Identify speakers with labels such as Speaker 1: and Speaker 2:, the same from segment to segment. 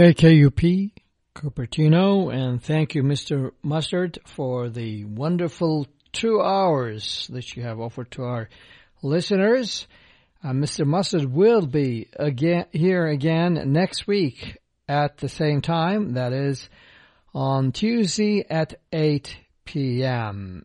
Speaker 1: KKUP Cupertino, and thank you, Mr. Mustard, for the wonderful two hours that you have offered to our listeners. Uh, Mr. Mustard will be again here again next week at the same time. That is on Tuesday at 8 p.m.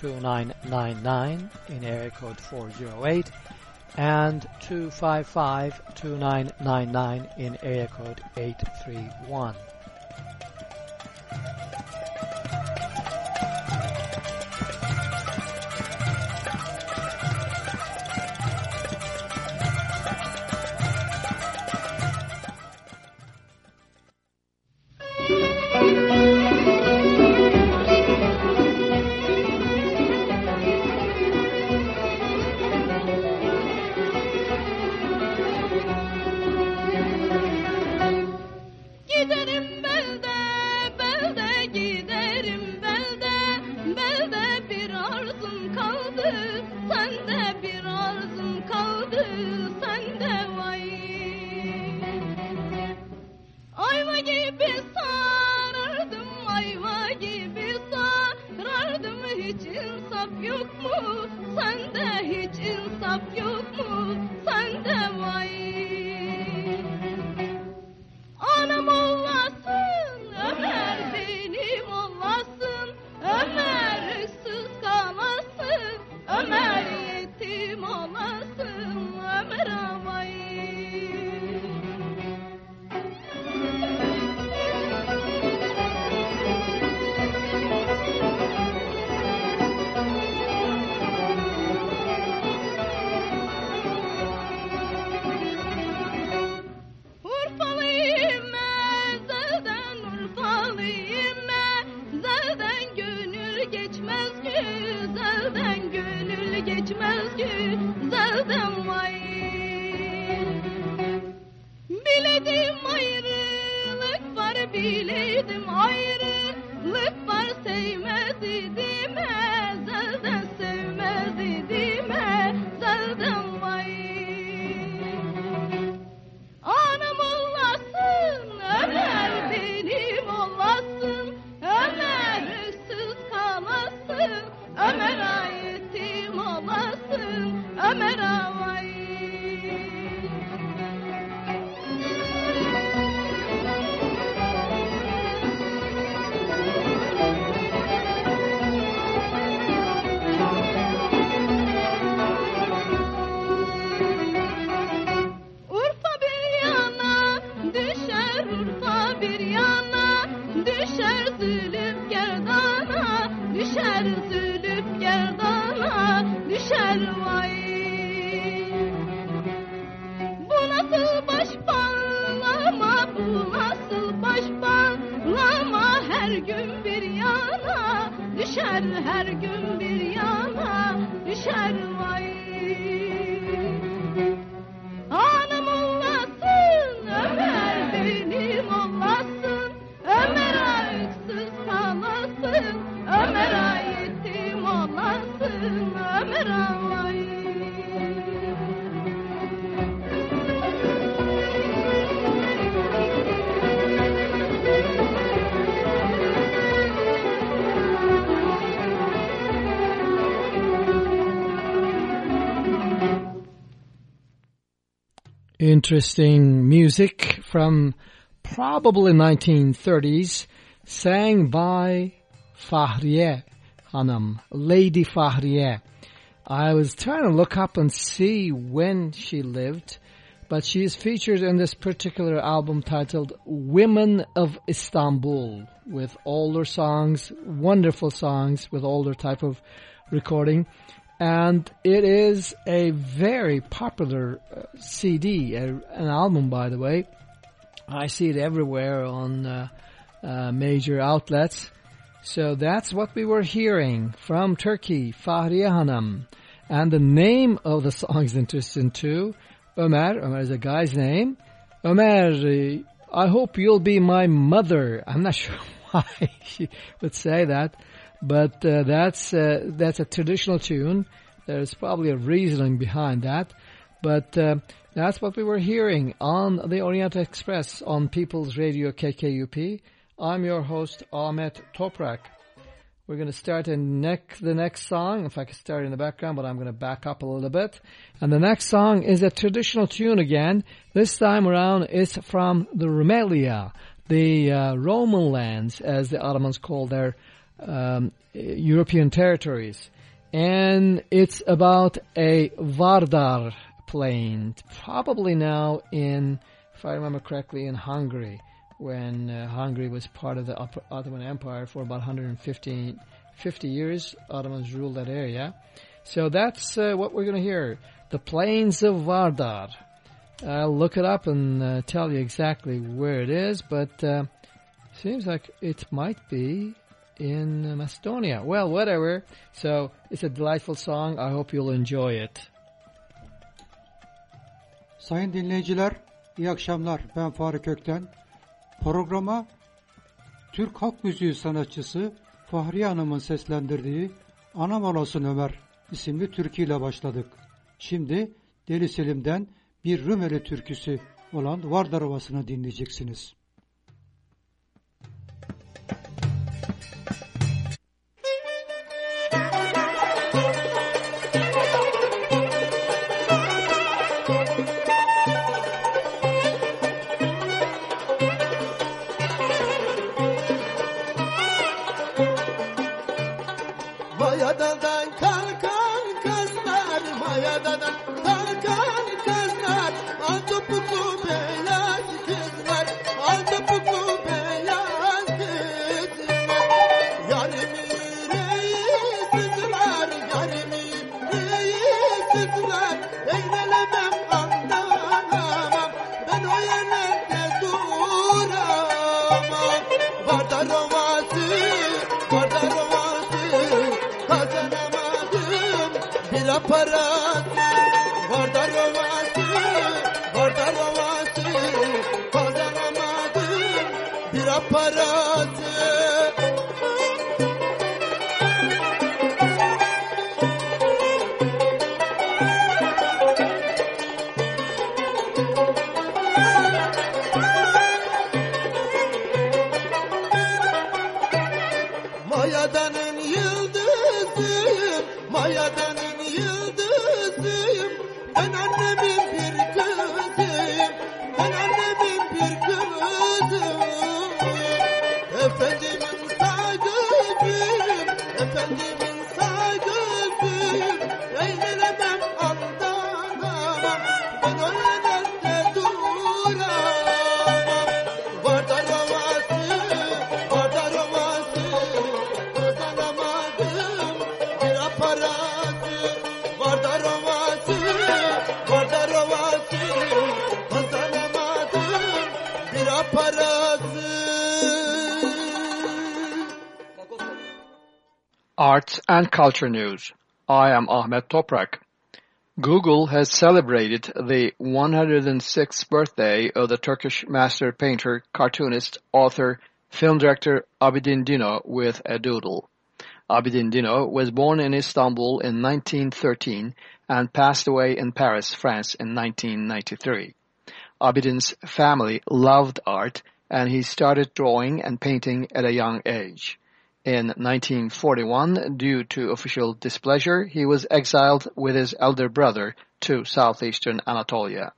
Speaker 1: 260-2999 in area code 408 and 255-2999 in area code 831. Interesting music from probably 1930s sang by Fahriye Hanım, Lady Fahriye. I was trying to look up and see when she lived,
Speaker 2: but she is featured in this particular album titled Women of Istanbul with older songs, wonderful songs with older type of recording. And it is a very popular uh, CD, a, an album by the way. I see it everywhere on uh, uh, major outlets. So that's what we were hearing from Turkey, Fahriye Hanım. And the name of the song is interesting too. Ömer, Ömer is a guy's name. Ömer, I hope you'll be my mother. I'm not sure why she would say that, but uh, that's uh, that's a traditional tune. There's probably a reasoning behind that, but uh, that's what we were hearing on the Orient Express on People's Radio KKUP. I'm your host Ahmet Toprak. We're going to start in neck, the next song. If I can start in the background, but I'm going to back up a little bit. And the next song is a traditional tune again. This time around, it's from the Rumelia, the uh, Roman lands, as the Ottomans called their um, European territories. And it's about a Vardar plain, probably now in, if I remember correctly, in Hungary when uh, Hungary was part of the Ottoman Empire for about 150 50 years. Ottomans ruled that area. So that's uh, what we're going to hear. The Plains of Vardar. I'll look it up and uh, tell you exactly where it is, but uh, seems like it might be in Macedonia. Well, whatever. So it's a delightful song. I hope you'll enjoy it.
Speaker 3: Sayın dinleyiciler, iyi akşamlar. Ben Faruk Kökten. Programa Türk halk müziği sanatçısı Fahriye Hanım'ın seslendirdiği Anam Olasın Ömer isimli türküyle başladık. Şimdi Deli Selim'den bir Rumeli türküsü olan Vardar Ovası'nı dinleyeceksiniz.
Speaker 2: Arts and Culture News. I am Ahmet Toprak. Google has celebrated the 106th birthday of the Turkish master painter, cartoonist, author, film director Abidin Dino with a doodle. Abidin Dino was born in Istanbul in 1913 and passed away in Paris, France in 1993. Abidin's family loved art and he started drawing and painting at a young age. In 1941, due to official displeasure, he was exiled with his elder brother to southeastern Anatolia.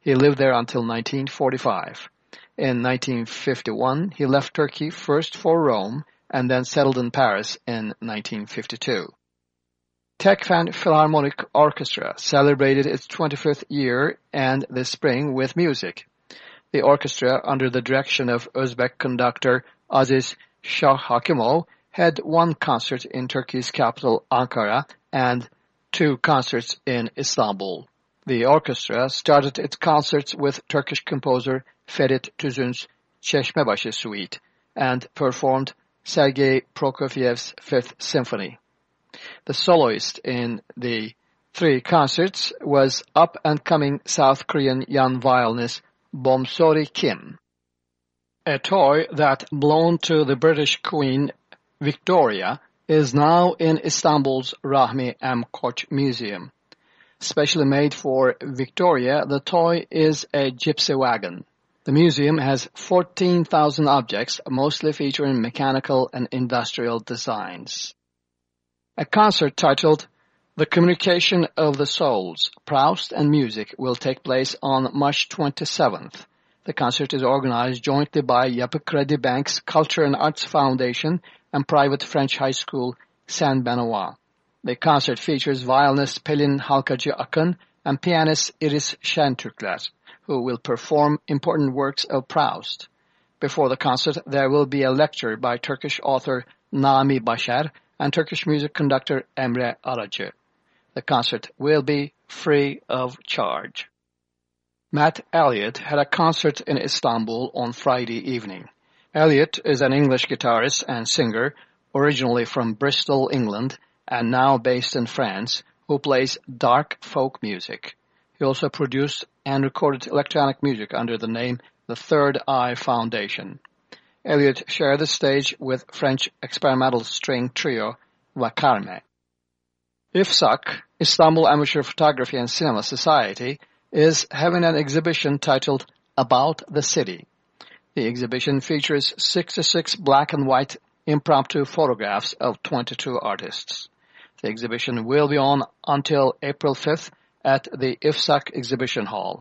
Speaker 2: He lived there until 1945. In 1951, he left Turkey first for Rome and then settled in Paris in 1952. Tekfen Philharmonic Orchestra celebrated its 25th year and this spring with music. The orchestra, under the direction of Uzbek conductor Aziz Shokhakimov, had one concert in Turkey's capital Ankara and two concerts in Istanbul. The orchestra started its concerts with Turkish composer Ferit Tüzün's Çeşmebaşı Suite and performed Sergei Prokofiev's Fifth Symphony. The soloist in the three concerts was up-and-coming South Korean young violinist Bomsori Kim. A toy that belonged to the British Queen Victoria is now in Istanbul's Rahmi M. Koç Museum. Specially made for Victoria, the toy is a gypsy wagon. The museum has 14,000 objects, mostly featuring mechanical and industrial designs. A concert titled The Communication of the Souls, Proust and Music will take place on March 27th. The concert is organized jointly by Yapı Kredi Bank's Culture and Arts Foundation and private French high school Saint Benoit. The concert features violinist Pelin Halkacı Akın and pianist Iris Şentürkler, who will perform important works of Proust. Before the concert, there will be a lecture by Turkish author Nami Başar and Turkish music conductor Emre Aracı. The concert will be free of charge. Matt Elliott had a concert in Istanbul on Friday evening. Elliott is an English guitarist and singer, originally from Bristol, England, and now based in France, who plays dark folk music. He also produced and recorded electronic music under the name The Third Eye Foundation. Elliott shared the stage with French experimental string trio Vakarme. IFSAK, Istanbul Amateur Photography and Cinema Society, is having an exhibition titled About the City. The exhibition features 66 black and white impromptu photographs of 22 artists. The exhibition will be on until April 5th at the IFSAK Exhibition Hall.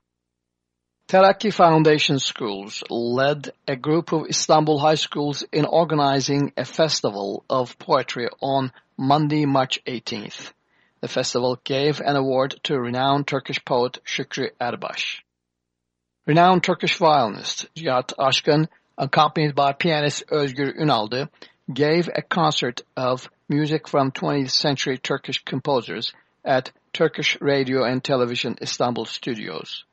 Speaker 2: Terakki Foundation Schools led a group of Istanbul high schools in organizing a festival of poetry on Monday, March 18th. The festival gave an award to renowned Turkish poet Şükrü Erbaş. Renowned Turkish violinist Cihat Aşkın, accompanied by pianist Özgür Ünaldı, gave a concert of music from 20th century Turkish composers at Turkish Radio and Television Istanbul studios.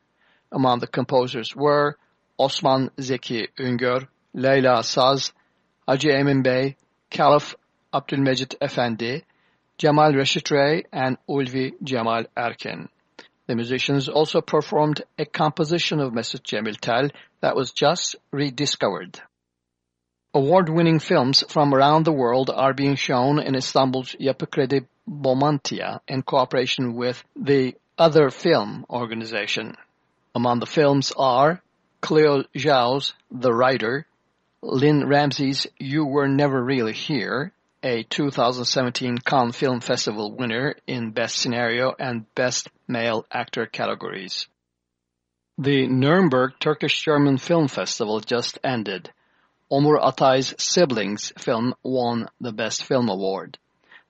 Speaker 2: Among the composers were Osman Zeki Üngör, Leyla Saz, Hacı Emin Bey, Caliph Abdülmecit Efendi, Cemal Reşit and Ulvi Cemal Erkin. The musicians also performed a composition of Mesut Cemil Tel that was just rediscovered. Award-winning films from around the world are being shown in Istanbul's Yapı Kredi Bomontia in cooperation with the Other Film organization. Among the films are Cleo Zhao's The Rider, Lynne Ramsay's You Were Never Really Here, a 2017 Cannes Film Festival winner in Best Scenario and Best Male Actor categories. The Nuremberg Turkish-German Film Festival just ended. Omur Atay's Siblings film won the Best Film Award.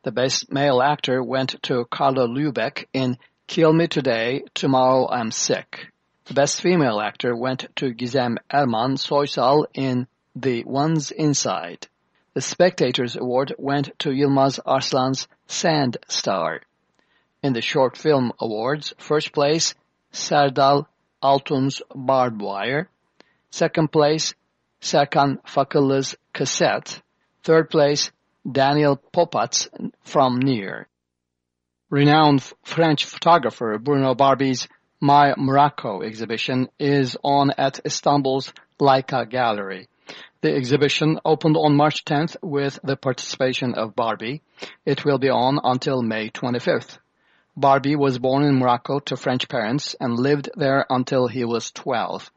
Speaker 2: The Best Male Actor went to Carla Lubeck in Kill Me Today, Tomorrow I'm Sick. The Best Female Actor went to Gizem Erman Soysal in The Ones Inside. The Spectators Award went to Yilmaz Arslan's Sand Star. In the Short Film Awards, first place, Serdal Altun's Barbed Wire. Second place, Serkan Fakıllı's Cassette. Third place, Daniel Popat's From Near. Renowned French photographer Bruno Barbey's My Morocco exhibition is on at Istanbul's Leica Gallery. The exhibition opened on March 10th with the participation of Barbey. It will be on until May 25th. Barbey was born in Morocco to French parents and lived there until he was 12.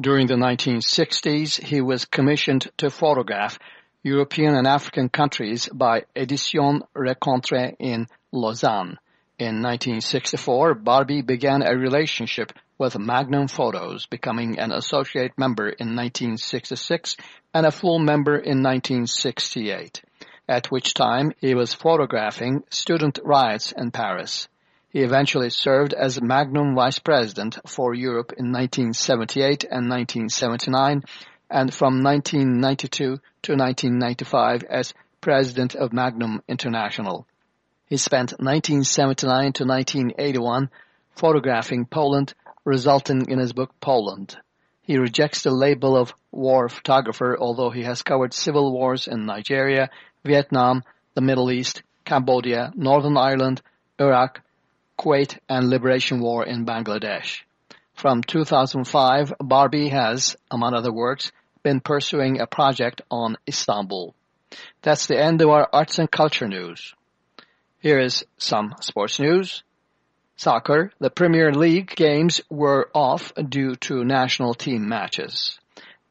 Speaker 2: During the 1960s, he was commissioned to photograph European and African countries by Edition Rencontre in Lausanne. In 1964, Barbey began a relationship with Magnum Photos, becoming an associate member in 1966 and a full member in 1968. at which time he was photographing student riots in Paris. He eventually served as Magnum Vice President for Europe in 1978 and 1979, and from 1992 to 1995 as President of Magnum International. He spent 1979 to 1981 photographing Poland, resulting in his book Poland. He rejects the label of war photographer, although he has covered civil wars in Nigeria, Vietnam, the Middle East, Cambodia, Northern Ireland, Iraq, Kuwait, and Liberation War in Bangladesh. From 2005, Barbey has, among other works, been pursuing a project on Istanbul. That's the end of our arts and culture news. Here is some sports news. Soccer, the Premier League games were off due to national team matches.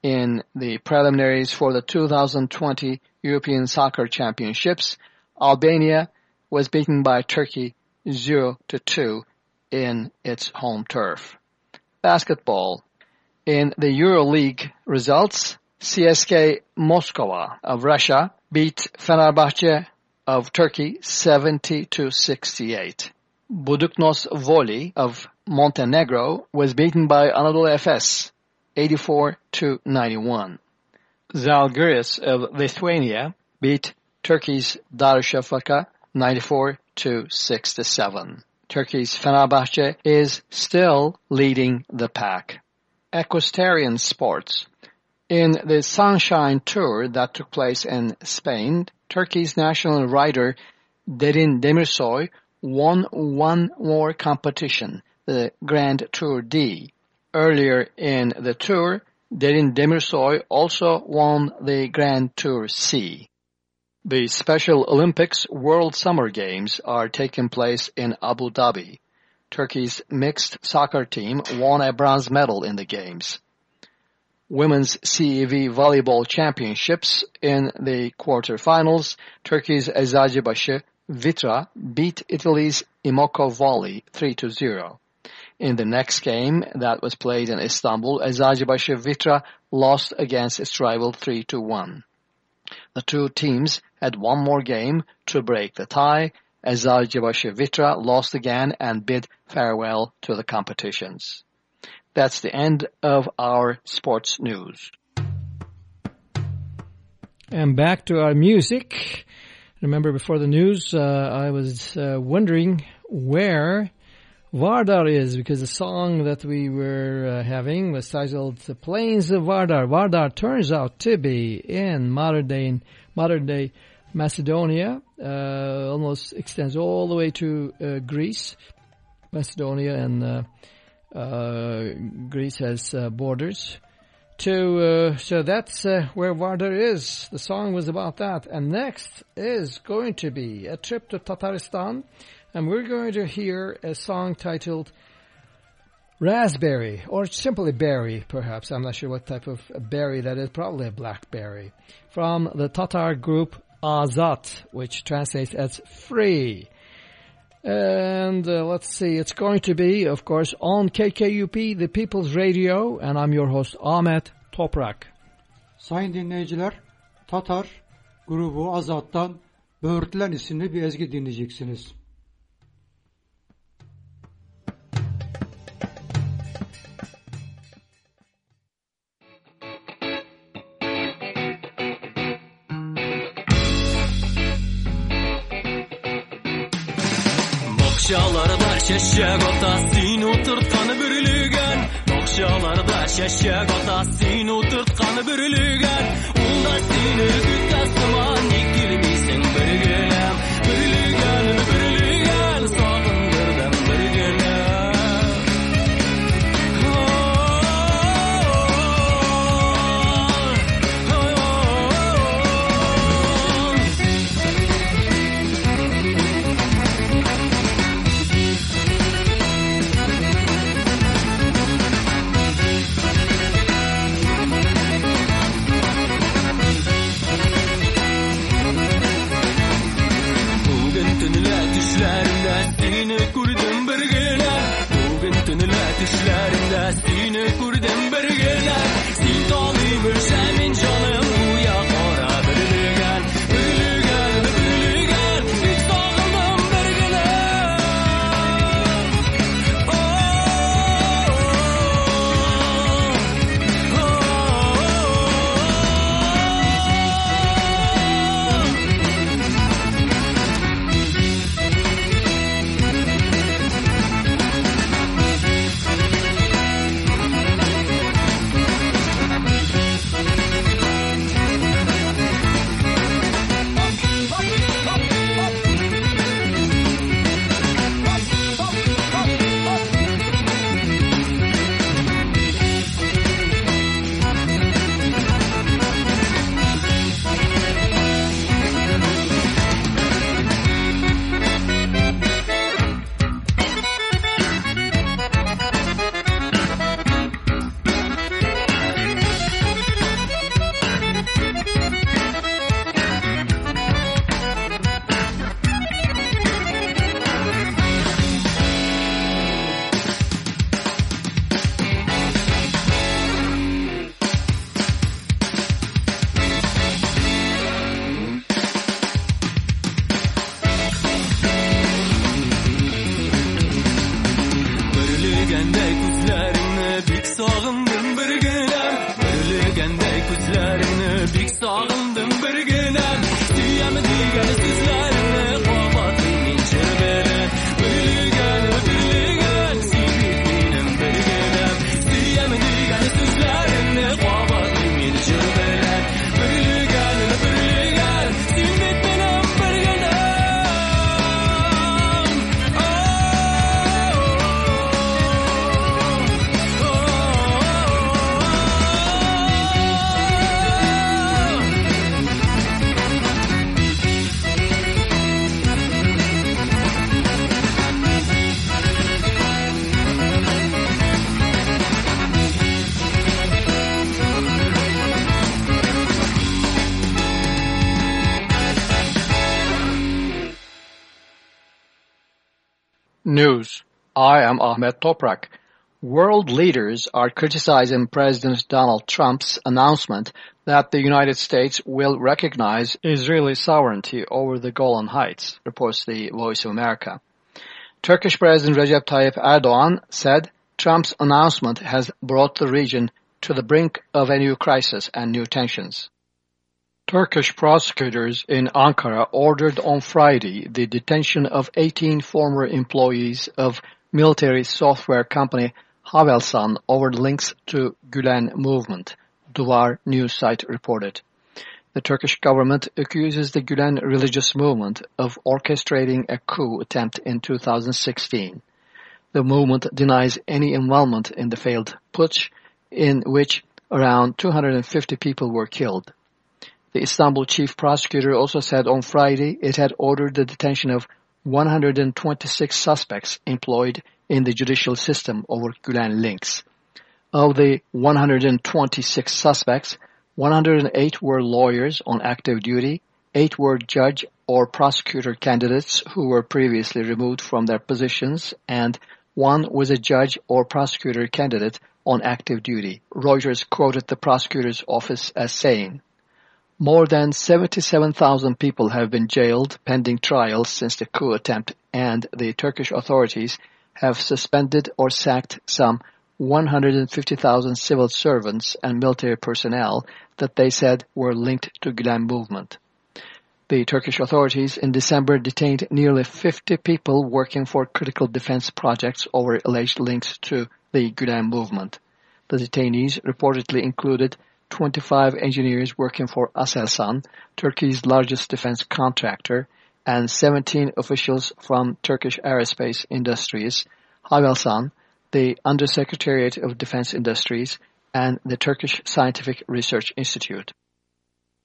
Speaker 2: In the preliminaries for the 2020 European Soccer Championships, Albania was beaten by Turkey 0 to 2 in its home turf. Basketball. In the EuroLeague results, CSK Moscow of Russia beat Fenerbahce of Turkey 70 to 68. Budućnost Voli of Montenegro was beaten by Anadolu Efes 84 to 91. Zalgiris of Lithuania beat Turkey's Darüşşafaka 94 to 67. Turkey's Fenerbahce is still leading the pack. Equestrian sports. In the Sunshine Tour that took place in Spain, Turkey's national rider Derin Demirsoy won one more competition, the Grand Tour D. Earlier in the tour, Derin Demirsoy also won the Grand Tour C. The Special Olympics World Summer Games are taking place in Abu Dhabi. Turkey's mixed soccer team won a bronze medal in the games women's CEV volleyball championships in the quarterfinals, Turkey's Eczacıbaşı Vitra beat Italy's Imoco Volley 3-0. In the next game that was played in Istanbul, Eczacıbaşı Vitra lost against its rival 3-1. The two teams had one more game to break the tie. Eczacıbaşı Vitra lost again and bid farewell to the competitions. That's the end of our sports news.
Speaker 4: And back to our music. Remember before the news, uh, I was uh, wondering where Vardar is because the song that we were uh, having was titled The Plains of Vardar. Vardar turns out to be in modern day, modern day Macedonia, uh, almost extends all the way to uh, Greece, Macedonia and uh, Greece has borders. To uh, so that's uh, where Vardar is. The song was about that. And next is going to be a trip to Tataristan. and we're going to hear a song titled Raspberry, or simply berry, perhaps. I'm not sure what type of berry that is. Probably a blackberry. From the Tatar group Azat, which translates as free. And uh, let's see, it's going to be, of course, on KKUP, the People's Radio, and I'm your host Ahmet Toprak.
Speaker 5: Sayın dinleyiciler, Tatar grubu Azat'tan Böğürtlen isimli bir ezgi dinleyeceksiniz.
Speaker 6: Бокшаларда шәшәк ата син утыртканы бүрелегән Бокшаларда шәшәк ата син утыртканы бүрелегән Унда син көтә сыман ник килмисең бер
Speaker 2: Düşlerimde sinek Ahmet Toprak. World leaders are criticizing President Donald Trump's announcement that the United States will recognize Israeli sovereignty over the Golan Heights, reports the Voice of America. Turkish President Recep Tayyip Erdogan said Trump's announcement has brought the region to the brink of a new crisis and new tensions. Turkish prosecutors in Ankara ordered on Friday the detention of 18 former employees of military software company Havelsan over links to Gülen movement, Duvar news site reported. The Turkish government accuses the Gülen religious movement of orchestrating a coup attempt in 2016. The movement denies any involvement in the failed putsch in which around 250 people were killed. The Istanbul chief prosecutor also said on Friday it had ordered the detention of 126 suspects employed in the judicial system over Gülen links. Of the 126 suspects, 108 were lawyers on active duty, 8 were judge or prosecutor candidates who were previously removed from their positions, and one was a judge or prosecutor candidate on active duty. Reuters quoted the prosecutor's office as saying, more than 77,000 people have been jailed pending trials since the coup attempt and the Turkish authorities have suspended or sacked some 150,000 civil servants and military personnel that they said were linked to Gülen movement. The Turkish authorities in December detained nearly 50 people working for critical defense projects over alleged links to the Gülen movement. The detainees reportedly included 25 engineers working for Aselsan, Turkey's largest defense contractor, and 17 officials from Turkish Aerospace Industries, Havelsan, the Undersecretariat of Defense Industries, and the Turkish Scientific Research Institute.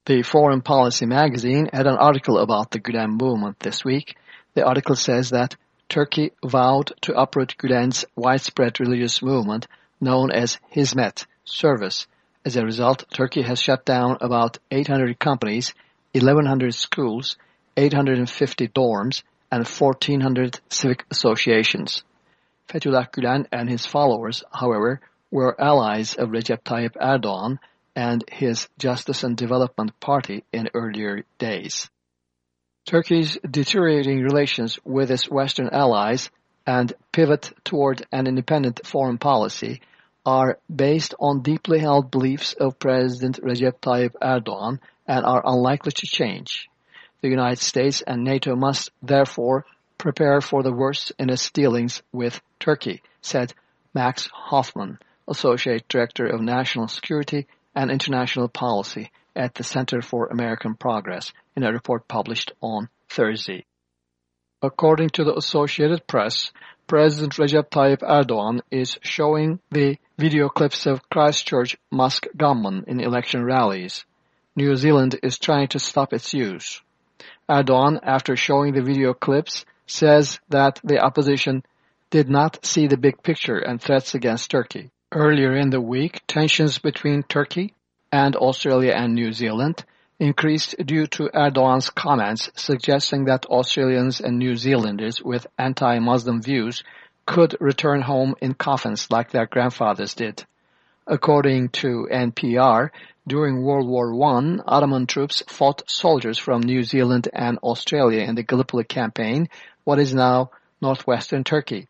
Speaker 2: The Foreign Policy magazine had an article about the Gülen movement this week. The article says that Turkey vowed to uproot Gülen's widespread religious movement known as Hizmet, service. As a result, Turkey has shut down about 800 companies, 1100 schools, 850 dorms, and 1400 civic associations. Fethullah Gülen and his followers, however, were allies of Recep Tayyip Erdogan and his Justice and Development Party in earlier days. Turkey's deteriorating relations with its Western allies and pivot toward an independent foreign policy are based on deeply held beliefs of President Recep Tayyip Erdogan and are unlikely to change. The United States and NATO must therefore prepare for the worst in its dealings with Turkey, said Max Hoffman, Associate Director of National Security and International Policy at the Center for American Progress in a report published on Thursday. According to the Associated Press, President Recep Tayyip Erdogan is showing the video clips of Christchurch mosque gunmen in election rallies. New Zealand is trying to stop its use. Erdogan, after showing the video clips, says that the opposition did not see the big picture and threats against Turkey. Earlier in the week, tensions between Turkey and Australia and New Zealand increased due to Erdogan's comments suggesting that Australians and New Zealanders with anti-Muslim views could return home in coffins like their grandfathers did. According to NPR, during World War I, Ottoman troops fought soldiers from New Zealand and Australia in the Gallipoli campaign, what is now northwestern Turkey.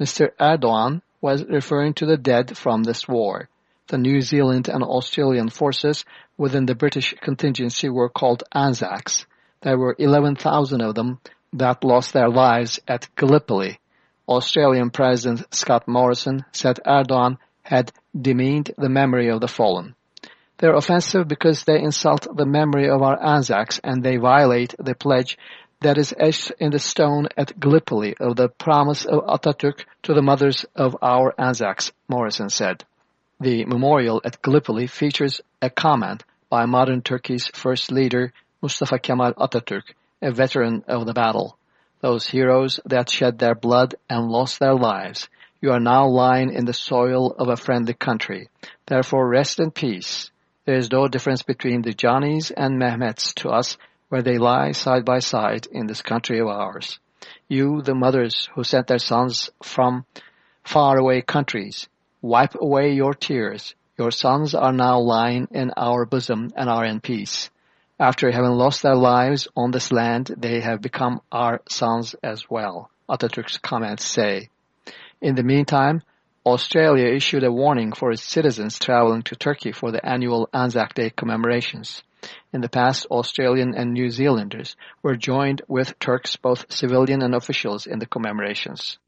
Speaker 2: Mr. Erdogan was referring to the dead from this war. The New Zealand and Australian forces within the British contingency were called Anzacs. There were 11,000 of them that lost their lives at Gallipoli. Australian President Scott Morrison said Erdogan had demeaned the memory of the fallen. They're offensive because they insult the memory of our Anzacs and they violate the pledge that is etched in the stone at Gallipoli of the promise of Atatürk to the mothers of our Anzacs, Morrison said. The memorial at Gallipoli features a comment by modern Turkey's first leader, Mustafa Kemal Atatürk, a veteran of the battle. Those heroes that shed their blood and lost their lives, you are now lying in the soil of a friendly country. Therefore rest in peace. There is no difference between the Johnnies and Mehmets to us where they lie side by side in this country of ours. You, the mothers who sent their sons from faraway countries, Wipe away your tears. Your sons are now lying in our bosom and are in peace. After having lost their lives on this land, they have become our sons as well, Atatürk's comments say. In the meantime, Australia issued a warning for its citizens traveling to Turkey for the annual Anzac Day commemorations. In the past, Australian and New Zealanders were joined with Turks, both civilian and officials, in the commemorations.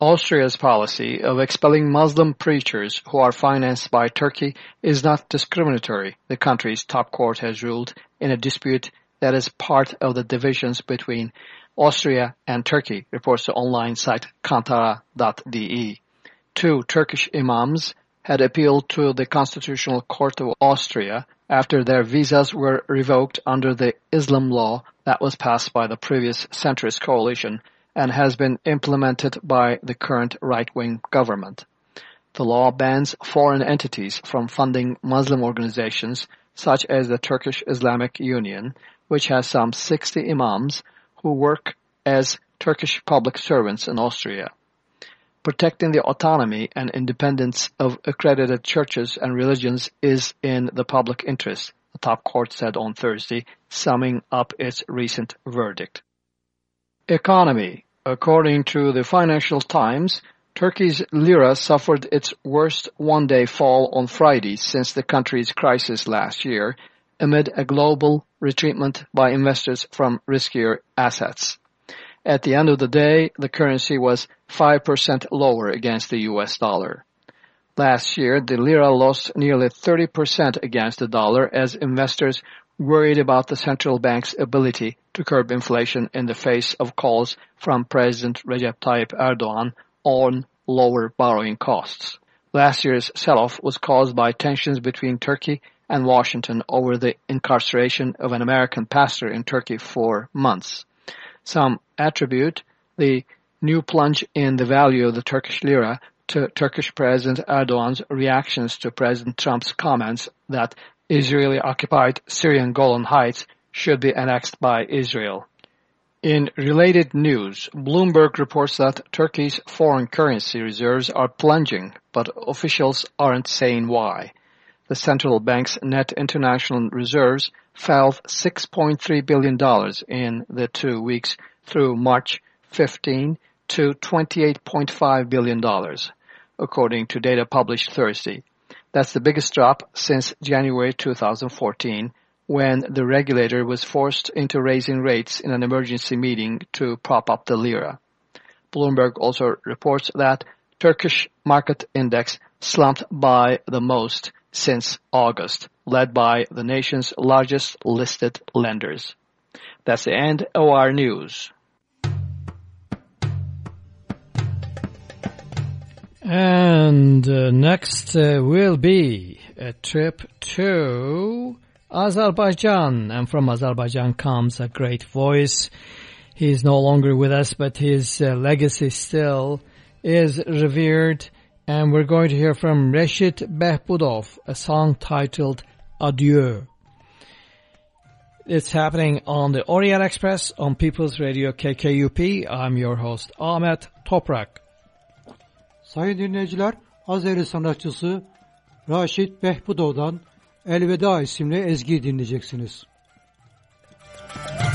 Speaker 2: Austria's policy of expelling Muslim preachers who are financed by Turkey is not discriminatory, the country's top court has ruled in a dispute that is part of the divisions between Austria and Turkey, reports the online site qantara.de. Two Turkish imams had appealed to the Constitutional Court of Austria after their visas were revoked under the Islam law that was passed by the previous centrist coalition and has been implemented by the current right-wing government. The law bans foreign entities from funding Muslim organizations such as the Turkish Islamic Union, which has some 60 imams who work as Turkish public servants in Austria. Protecting the autonomy and independence of accredited churches and religions is in the public interest, the top court said on Thursday, summing up its recent verdict. Economy. According to the Financial Times, Turkey's lira suffered its worst one-day fall on Friday since the country's crisis last year, amid a global retreatment by investors from riskier assets. At the end of the day, the currency was 5% lower against the US dollar. Last year, the lira lost nearly 30% against the dollar as investors worried about the central bank's ability to curb inflation in the face of calls from President Recep Tayyip Erdogan on lower borrowing costs. Last year's sell-off was caused by tensions between Turkey and Washington over the incarceration of an American pastor in Turkey for months. Some attribute the new plunge in the value of the Turkish lira to Turkish President Erdogan's reactions to President Trump's comments that Israeli-occupied Syrian Golan Heights should be annexed by Israel. In related news, Bloomberg reports that Turkey's foreign currency reserves are plunging, but officials aren't saying why. The central bank's net international reserves fell $6.3 billion in the two weeks through March 15 to $28.5 billion, according to data published Thursday. That's the biggest drop since January 2014 when the regulator was forced into raising rates in an emergency meeting to prop up the lira. Bloomberg also reports that Turkish market index slumped by the most since August, led by the nation's largest listed lenders. That's the end of our news.
Speaker 7: And uh, next uh, will be a trip to Azerbaijan. And from Azerbaijan comes a great voice. He is no longer with us, but his uh, legacy still is revered. And we're going to hear from Reşit Behbudov, a song titled Adieu. It's happening on the Orient Express on People's Radio KKUP. I'm your host Ahmet Toprak.
Speaker 5: Sayın dinleyiciler, Azeri sanatçısı Raşit Behbudov'dan Elveda isimli ezgi dinleyeceksiniz.
Speaker 8: elveda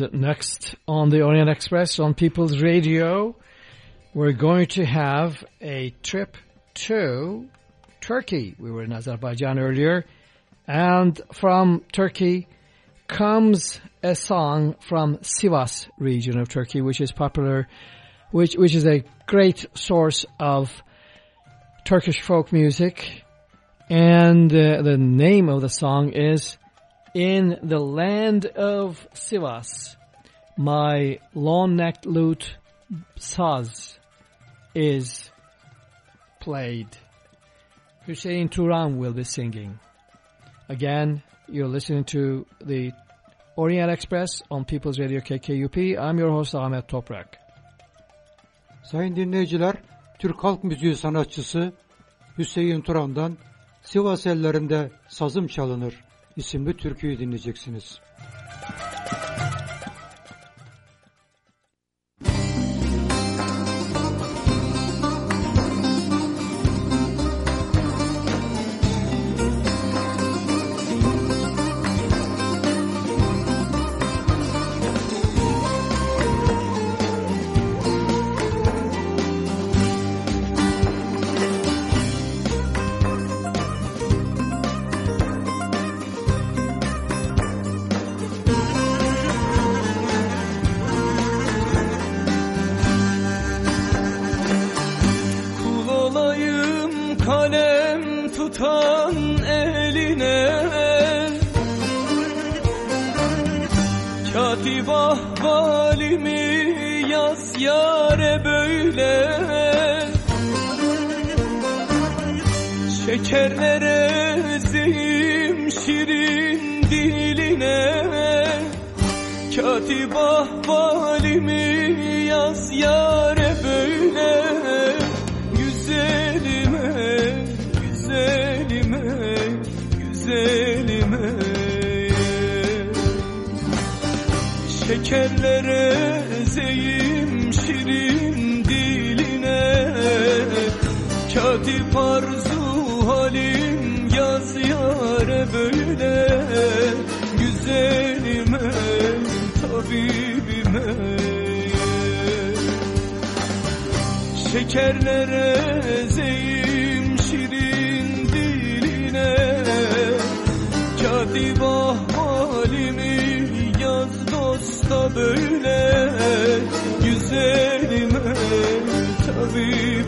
Speaker 2: Next on the Orient Express on People's Radio, we're going to have a trip to Turkey. We were in Azerbaijan earlier. And from Turkey comes a song from Sivas region of Turkey, which is popular, which, which is a great source of Turkish folk music. And uh, the name of the song is In the Land of Sivas. My long-necked lute saz is played. Hussein Turan will be singing. Again, you're listening to the Orient Express on People's Radio KKUP. I'm your host Ahmet Toprak.
Speaker 3: Sayın dinleyiciler, Türk halk müziği sanatçısı Hüseyin Turan'dan Sivas ellerinde sazım çalınır isimli türküyü dinleyeceksiniz.
Speaker 9: Tutan eline. Katip ahvalimi yaz yare böyle. Şekerlere ezeyim şirin diline. Katip ahvalimi yaz yare böyle Şekerlere ezeyim şirin diline. Katip arzu halim yaz yare böyle. Güzelime tabibime. Şekerlere ezeyim şirin diline. Katip ahvalimi dosta böyle Güzelime tabibime Sivas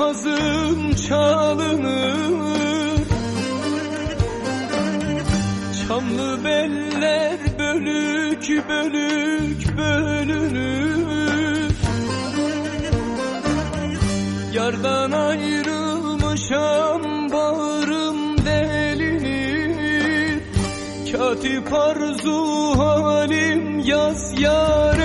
Speaker 9: sazım çalınır Çamlı beller bölük bölük bölünür Yardan ayrılmışam bağrım delinir Katip arzu halim yaz yare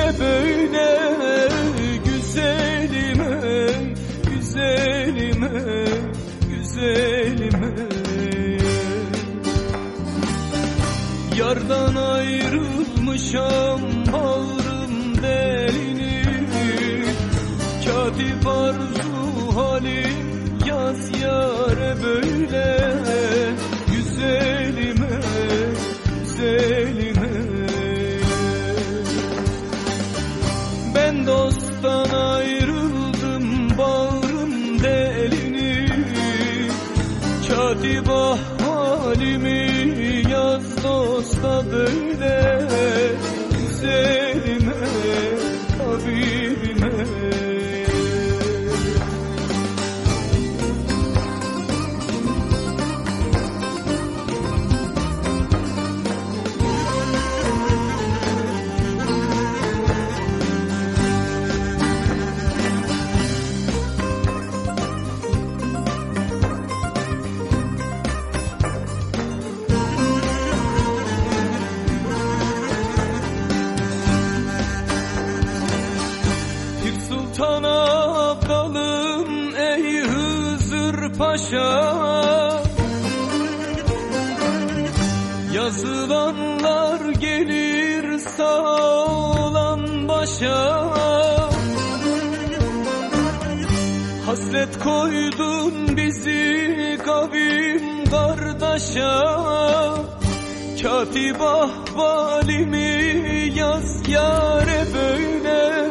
Speaker 9: ayrılmışam bağrım delinir Katip arzu halim yaz yare böyle gelir sağ olan başa. Hasret koydun bizi kavim kardeşa. Katip ahvalimi yaz yare böyle.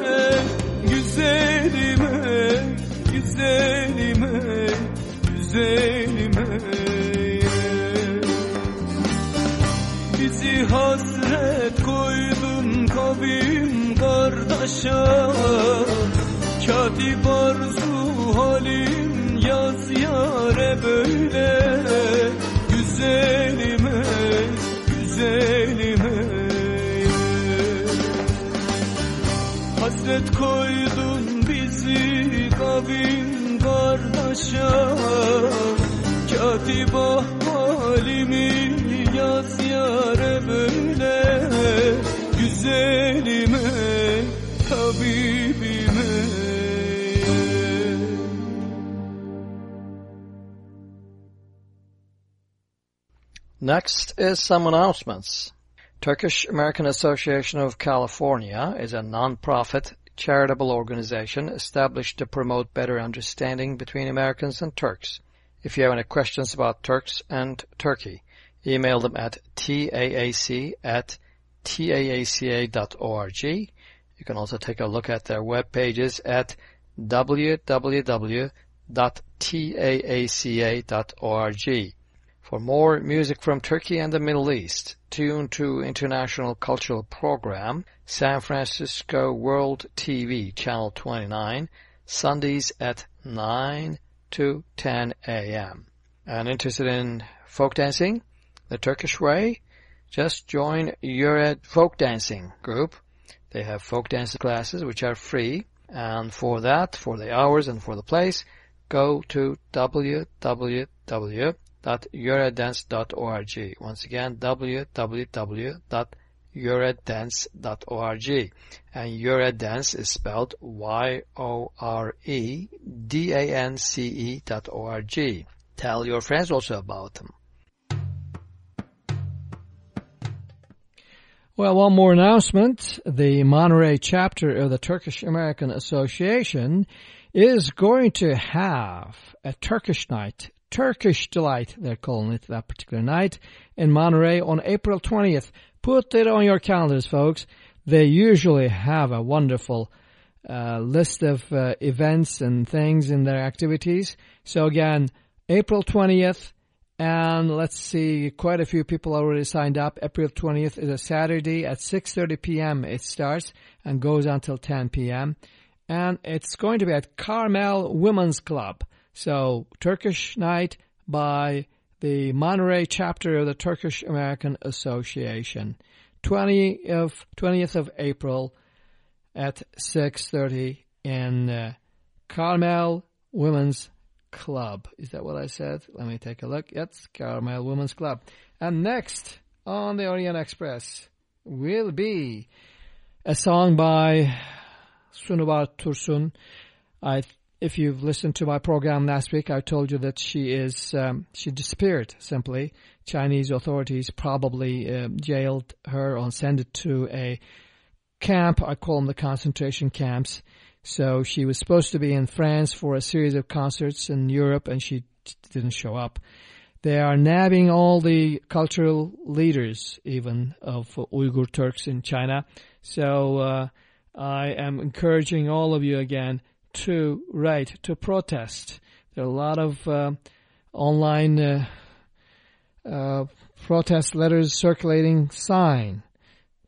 Speaker 9: Güzelime, güzelime, güzelime. Bizi hasret koydun kavim kardeşa Katip arzu halim yaz yare böyle. Güzelime, güzelime. Hasret koydun bizi kavim kardeşa Katip halimi yaz yare böyle Güzelime,
Speaker 2: Next is some announcements. Turkish American Association of California is a non-profit charitable organization established to promote better understanding between Americans and Turks. If you have any questions about Turks and Turkey, email them at taac at taaca.org. You can also take a look at their web pages at www.taaca.org. For more music from Turkey and the Middle East, tune to International Cultural Program, San Francisco World TV, Channel 29, Sundays at 9 to 10 a.m. And interested in folk dancing, the Turkish way? Just join your uh, folk dancing group. They have folk dancing classes which are free. And for that, for the hours and for the place, go to www.yoredance.org. Once again, www.yoredance.org. And Yored Dance is spelled Y-O-R-E-D-A-N-C-E dot O-R-G. Tell your friends also about them. Well, one more announcement. The Monterey chapter of the Turkish American Association is going to have a Turkish night, Turkish Delight, they're calling it that particular night, in Monterey on April 20th. Put it on your calendars, folks. They usually have a wonderful uh, list of uh, events and things in their activities. So again, April 20th, and let's see, quite a few people already signed up. April 20th is a Saturday at 6.30 p.m. It starts and goes until 10 p.m. And it's going to be at Carmel Women's Club. So Turkish night by the Monterey chapter of the Turkish American Association. 20 of, 20th of April at 6.30 in uh, Carmel Women's Club. Is that what I said? Let me take a look. Yes, Carmel Women's Club. And next on the Orient Express will be a song by Sanubar Tursun. I, if you've listened to my program last week, I told you that she is um, she disappeared. Simply, Chinese authorities probably uh, jailed her or sent it to a camp. I call them the concentration camps so she was supposed to be in France for a series of concerts in Europe and she didn't show up. They are nabbing all the cultural leaders even of Uyghur Turks in China. So uh, I am encouraging all of you again to write, to protest. There are a lot of uh, online uh, uh protest letters circulating sign.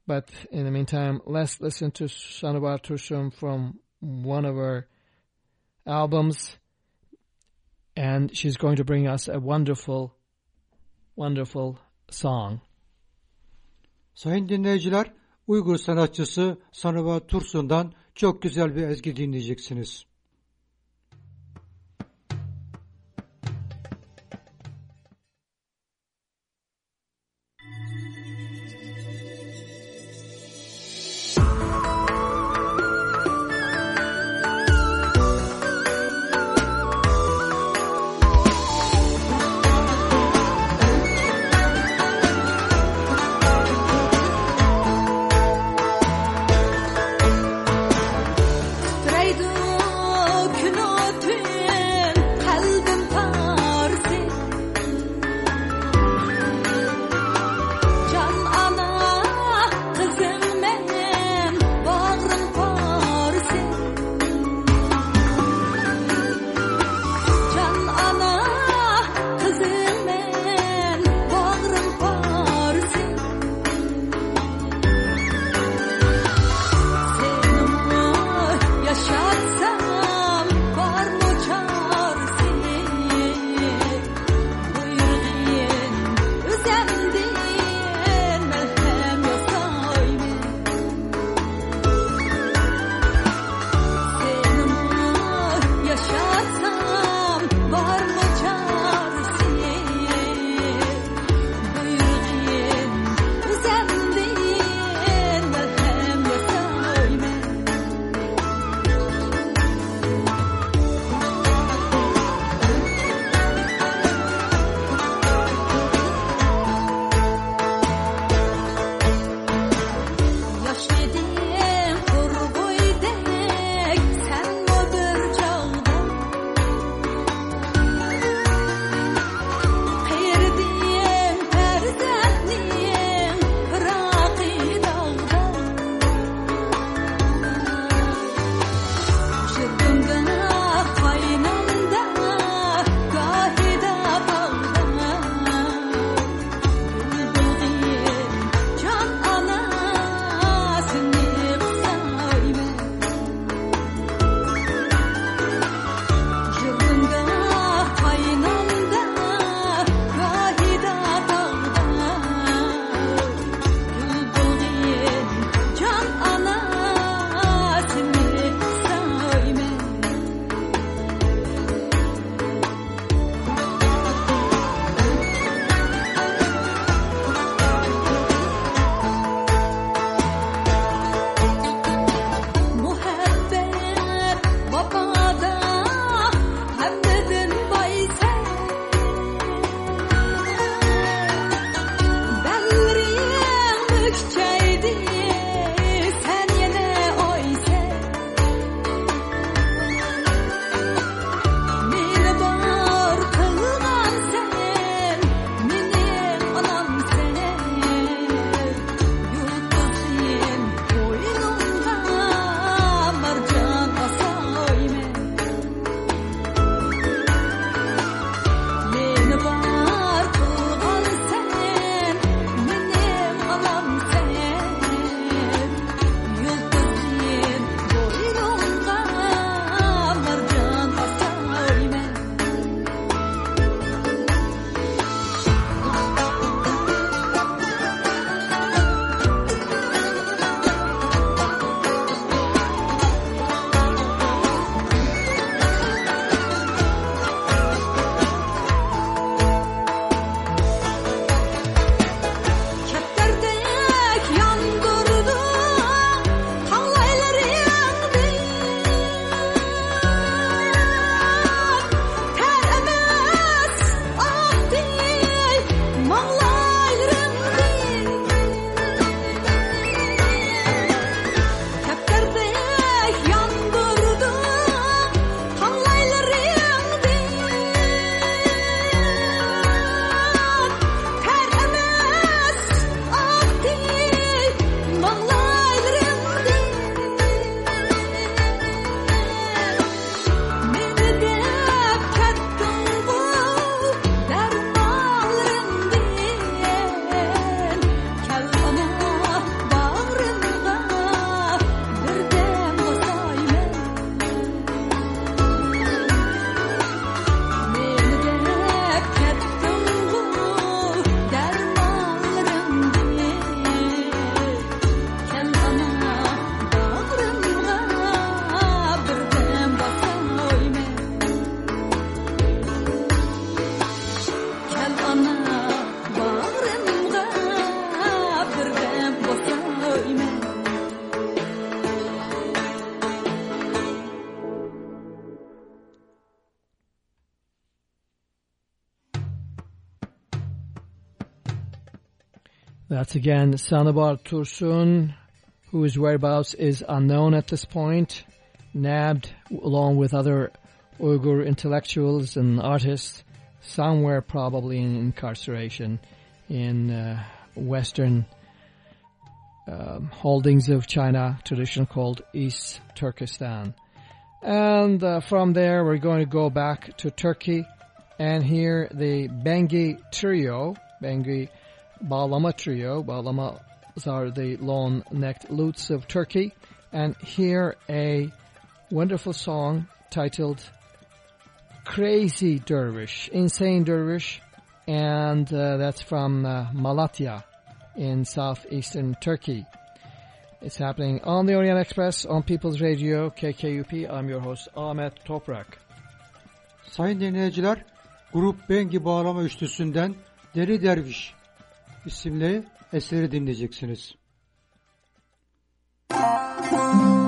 Speaker 2: But in the meantime, let's listen to Sanubar Tursun from one of her albums and she's going to bring us a wonderful, wonderful song.
Speaker 3: Sayın dinleyiciler, Uygur sanatçısı Sanova Tursun'dan çok güzel bir ezgi dinleyeceksiniz.
Speaker 2: That's again Sanubar Tursun, whose whereabouts is unknown at this point, nabbed along with other Uyghur intellectuals and artists, somewhere probably in incarceration in uh, western um, holdings of China, tradition called East Turkestan. And uh, from there, we're going to go back to Turkey and hear the Bengi Trio, Bengi Bağlama Trio. Bağlamas are the long-necked lutes of Turkey. And hear a wonderful song titled Crazy Dervish, Insane Dervish, and uh, that's from uh, Malatya in southeastern Turkey. It's happening on the Orient Express on People's Radio KKUP. I'm your host Ahmet Toprak.
Speaker 3: Sayın dinleyiciler, Grup Bengi Bağlama Üçlüsü'nden Deli Derviş isimli eseri dinleyeceksiniz. Müzik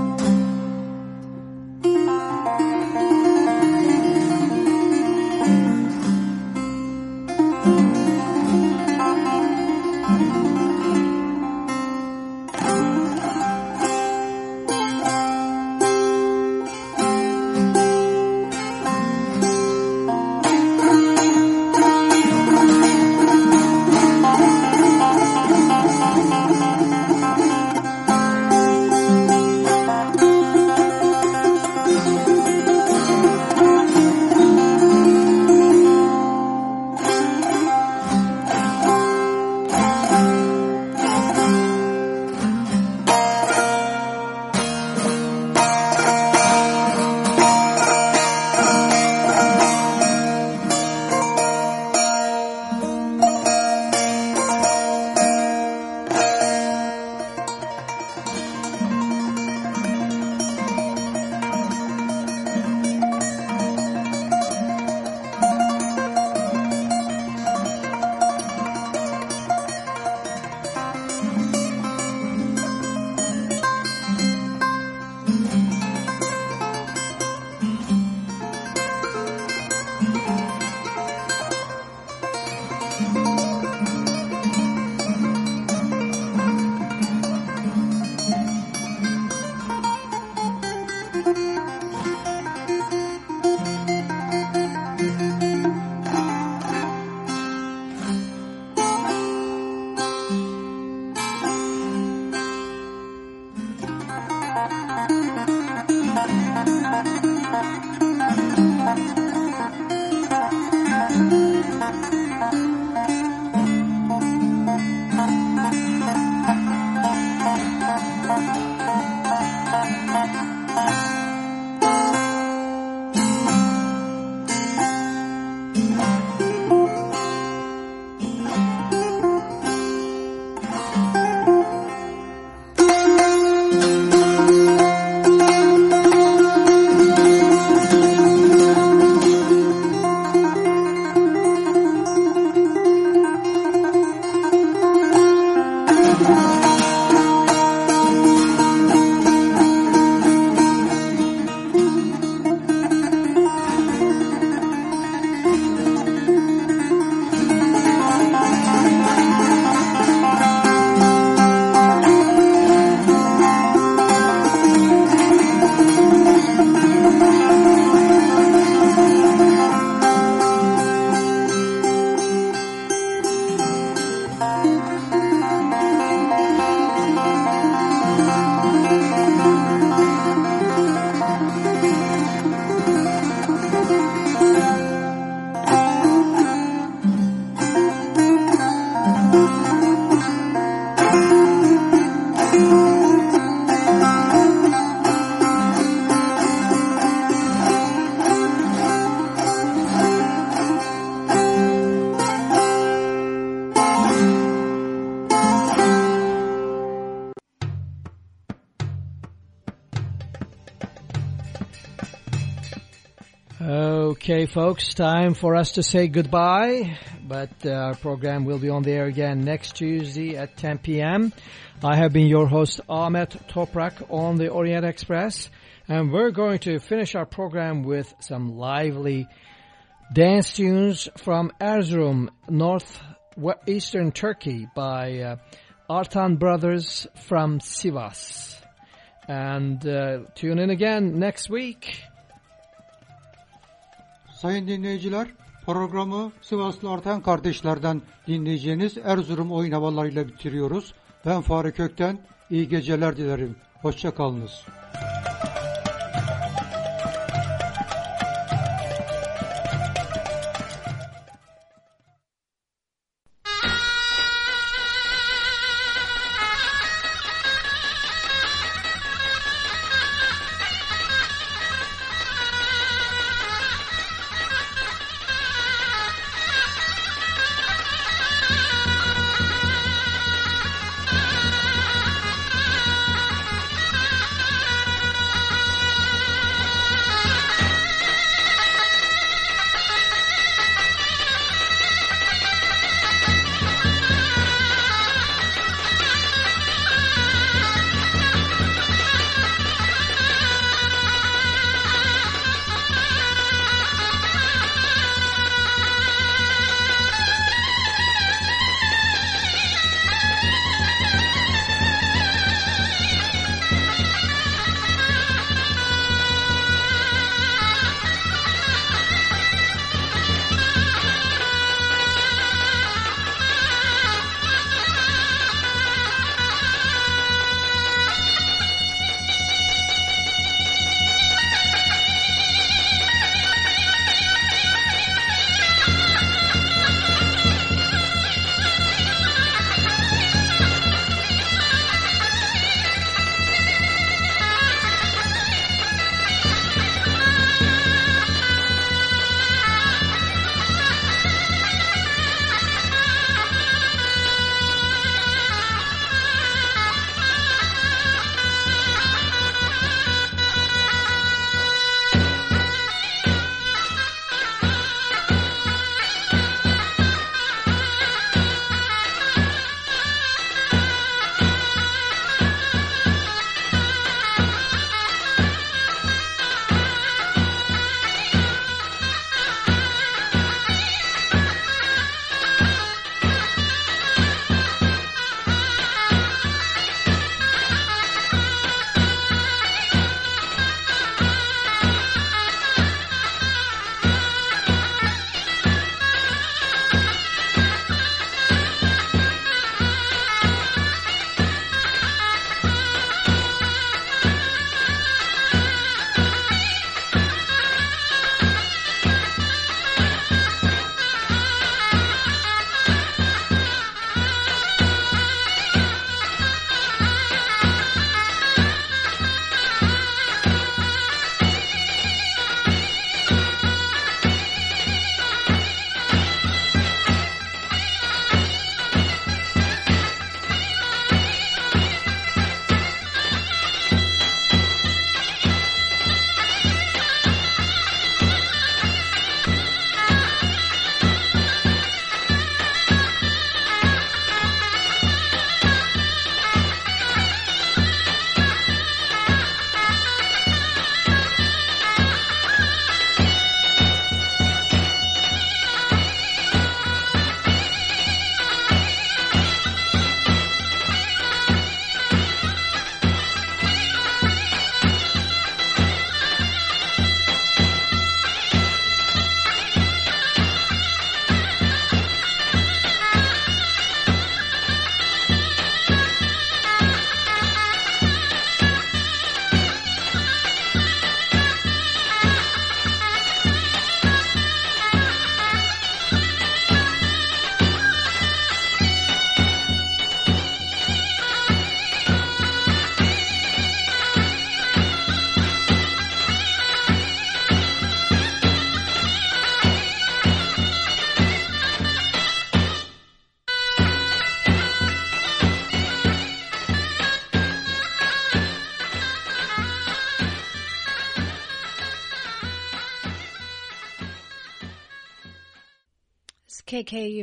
Speaker 2: folks, time for us to say goodbye, but uh, our program will be on the air again next Tuesday at 10 p.m. I have been your host, Ahmet Toprak, on the Orient Express, and we're going to finish our program with some lively dance tunes from Erzurum, North Eastern Turkey by uh, Artan Brothers from Sivas. And uh, tune in again next week.
Speaker 5: Sayın dinleyiciler, programı Sivaslı Artan kardeşlerden dinleyeceğiniz Erzurum oyun havalarıyla bitiriyoruz. Ben Fahri Kökten, iyi geceler dilerim. Hoşçakalınız.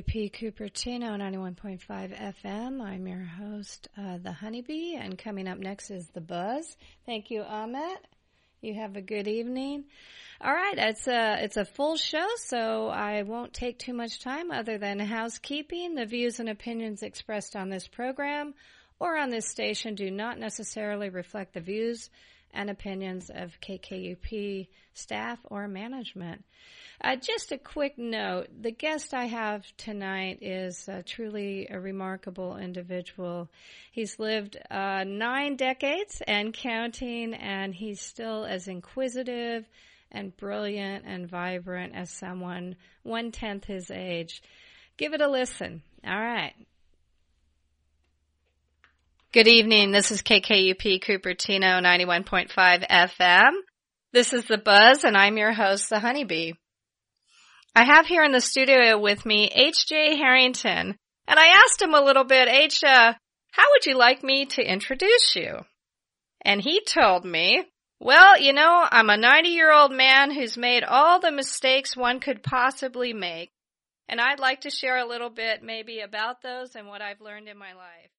Speaker 10: KKUP Cupertino 91.5 FM. I'm your host, uh, The Honeybee, and coming up next is The Buzz. Thank you, Ahmet. You have a good evening. All right, it's a it's a full show, so I won't take too much time other than housekeeping. The views and opinions expressed on this program or on this station do not necessarily reflect the views and opinions of KKUP staff or management. Uh, just a quick note the guest I have tonight is uh, truly a remarkable individual. He's lived uh, nine decades and counting, and he's still as inquisitive and brilliant and vibrant as someone one tenth his age. Give it a listen. All right. Good evening. This is KKUP Cupertino 91.5 FM. This is The Buzz, and I'm your host, The Honeybee. I have here in the studio with me H.J. Harrington, and I asked him a little bit, H, uh, how would you like me to introduce you? And he told me, well, you know, I'm a 90 year old man who's made all the mistakes one could possibly make, and I'd like to share a little bit maybe about those and what I've learned in my life.